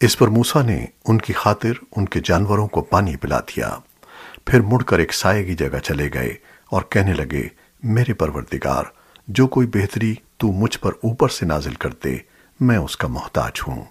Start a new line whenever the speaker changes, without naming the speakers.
اس پر موسیٰ نے ان کی خاطر ان کے جانوروں کو پانی پلا دیا۔ پھر مڑ کر ایک سائے کی جگہ چلے گئے اور کہنے لگے، میرے پروردگار، جو کوئی بہتری تو مجھ پر اوپر سے نازل کر دے میں اس کا محتاج ہوں۔